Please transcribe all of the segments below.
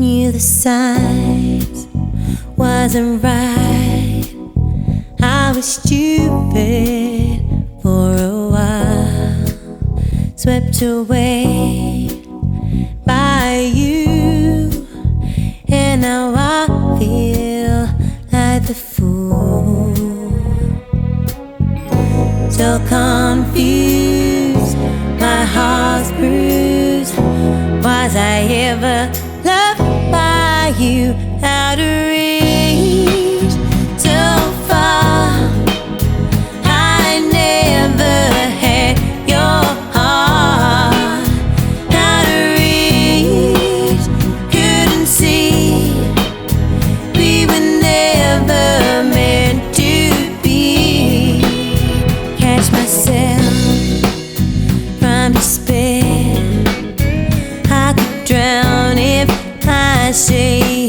knew the signs wasn't right. I was stupid for a while, swept away by you, and now I feel like the fool. So confused, my heart's bruised. Was I ever you? Out of reach, so far. I never had your heart. Out of reach, couldn't see. We were never meant to be. Catch myself from despair. I could drown if I stay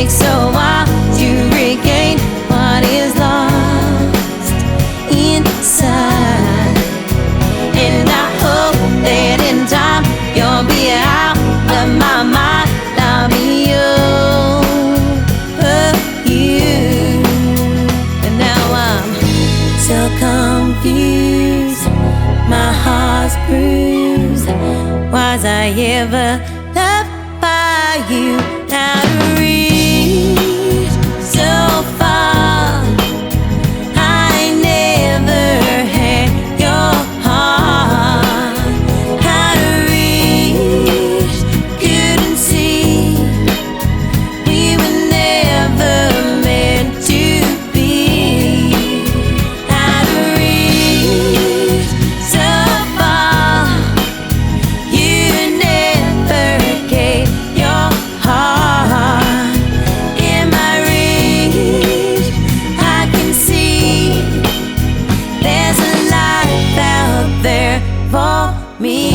Takes a while to regain what is lost inside. And I hope that in time you'll be out of my mind. I'll be over you. And now I'm so confused. My heart's bruised. Was I ever loved by you? me